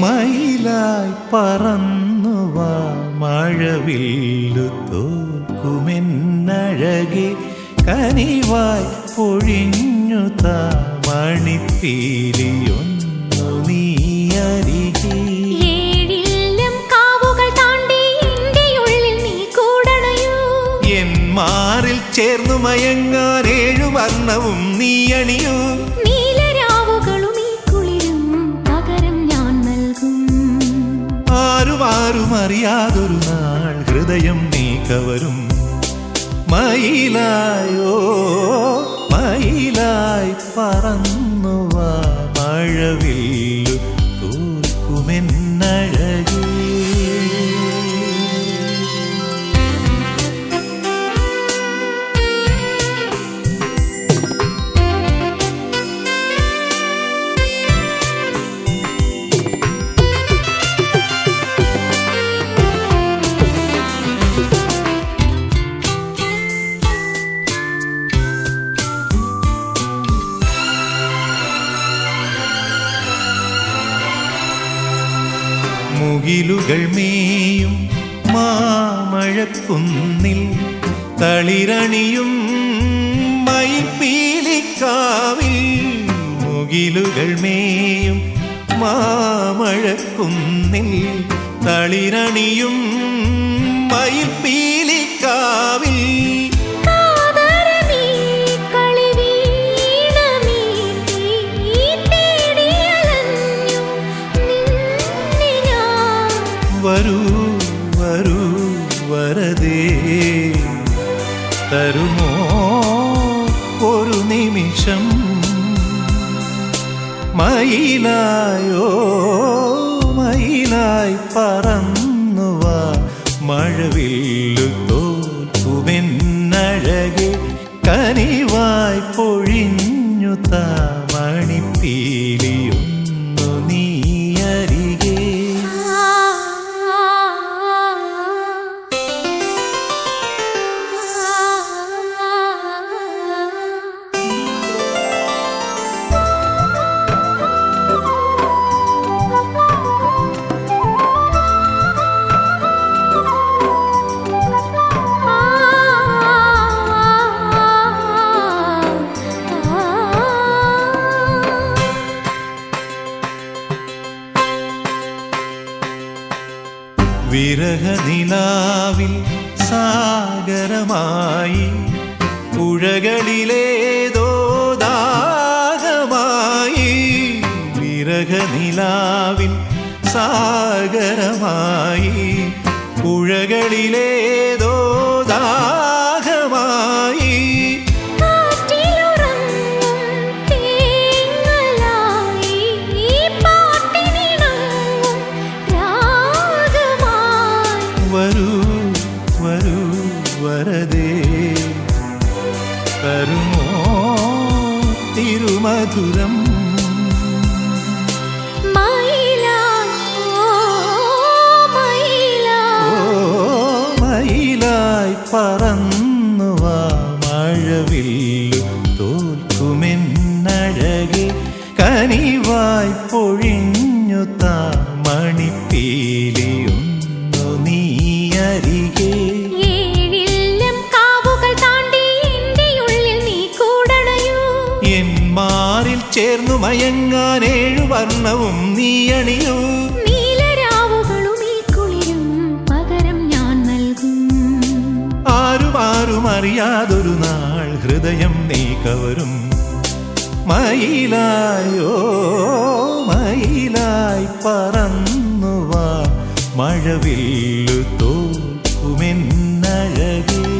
മയിലായി പറന്നുവാ മഴവില്ലു തോൽക്കുമെന്നഴകെ കനിവായി പൊഴിഞ്ഞു താ മണിപ്പീലിയൊന്നു നീ അരികെ. മാറിൽ ചേർന്നു മയങ്ങാൻ ഏഴു വർണവും നീ ആരും അറിയാതൊരു നാൾ ഹൃദയം നീ കവരും മയിലായോ മയിലായി പറന്നുവാ മുകിലുകൾ മേയും മാമഴക്കുന്നിൽ തളിരണിയും മയിൽപ്പീലിക്കാവിൽ മുകിലുകൾ മേയും മാമഴക്കുന്നിൽ തളിരണിയും മയിൽപ്പീലിക്കാവിൽ വരൂ തരുമോ ഒരു നിമിഷം? മയിലായോ മയിലായി പറന്നുവാ മഴവില്ലു വിരഹനിലാവിൽ സാഗരമായി പുഴകളിലേതോ ദാഹമായി വിരഹനിലാവിൽ സാഗരമായി പുഴകളിലേതോ ദാഹമായി തിരുമധുരം മയിലായി പറന്നുവാ മഴവില്ലു തോൽക്കുമെന്നഴകെ കനിവായി പൊഴിഞ്ഞു താ മണിപ്പീലിയൊന്നു ചേർന്നു മയങ്ങാൻ ഏഴു വർണവും നീ അണിയൂ. നീലരാവുകളും ഈ കുളിരും പകരം ഞാൻ നൽകും. ആരും അറിയാതൊരു നാൾ ഹൃദയം നീ കവരും. മയിലായോ മയിലായി പറന്നുവാ. മഴവില്ലു തോൽക്കുമെന്നഴകേ